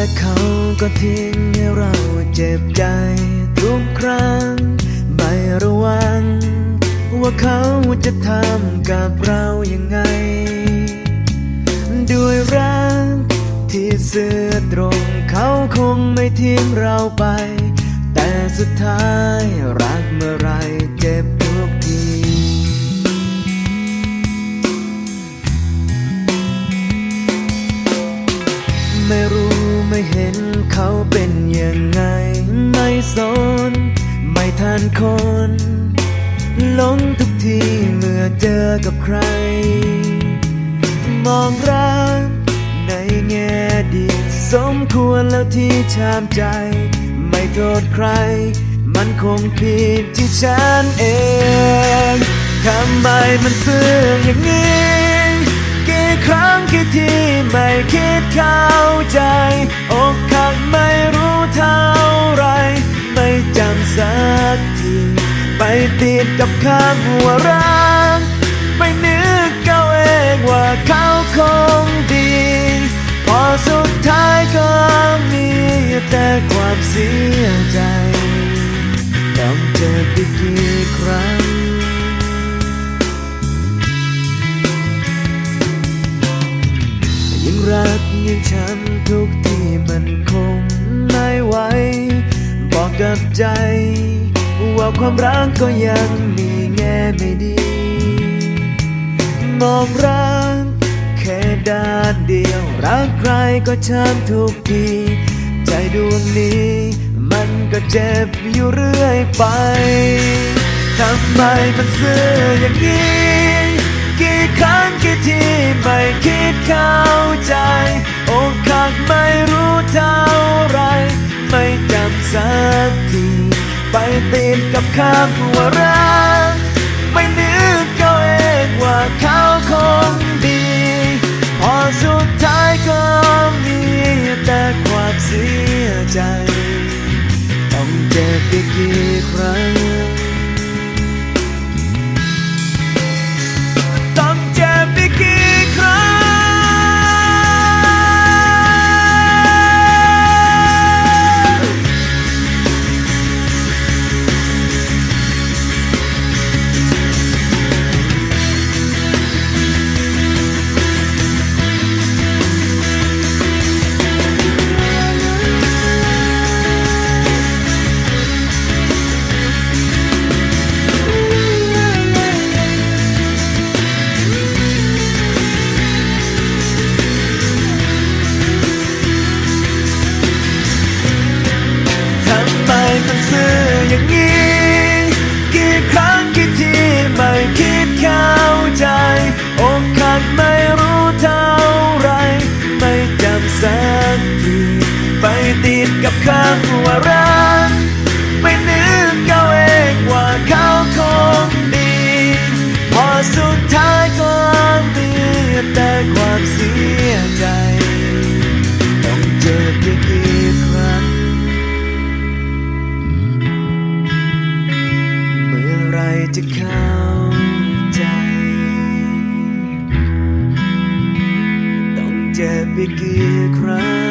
และเขาก็ทิ้งให้เราเจ็บใจ ทุกครั้ง ไม่ระวัง ว่าเขาจะทำกับเรายังไง ด้วยรักที่เสื่อตรง เขาคงไม่ทิ้งเราไป แต่สุดท้ายรักเมื่อไรเจ็บทุกทีไม่รู้ ไม่เห็นเขาเป็นยังไง ไม่สน ไม่ทันคนหลงทุกทีเมื่อเจอกับใคร มองรักในแง่ดีสมควรแล้วที่ชามใจ ไม่โทษใคร มันคงผิดที่ฉันเอง ทำไมมันซื่ออย่างนี้กี่ครั้งกี่ทีไม่คิดเข้าใจ อกหักไม่รู้เท่าไร ไม่จำสักทีไปติดกับคำว่ารักไปนึกเอาเองว่าเขาคงดี พอสุดท้ายก็มีแต่ความเสียใจต้องเจอไปกี่ครั้ง รักยังช้ำทุกที่มันคงไม่ไหวบอกกับใจ ว่าความรักก็ยังมีแง่ไม่ดี มองรักแค่ด้านเดียว รักใครก็ช้ำทุกที ใจดวงนี้ มันก็เจ็บอยู่เรื่อยไปทำไมมันซื่ออย่างนี้ กี่ครั้งกี่ทีไม่คิดเข้าใจ อกหักไม่รู้เท่าไร ไม่จำสักที ไปติดกับคำว่ารัก ไม่นึกเอาเองว่าเขาคงดี พอสุดท้ายก็มีแต่ความเสียใจ ต้องเจ็บอีกกี่ครั้ง อย่างนี้กี่ครั้งกี่ทีไม่คิดเข้าใจอกหักไม่รู้เท่าไร ไม่จำสักทีไปติดกับคำว่ารัก ต้อง